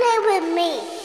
play with me.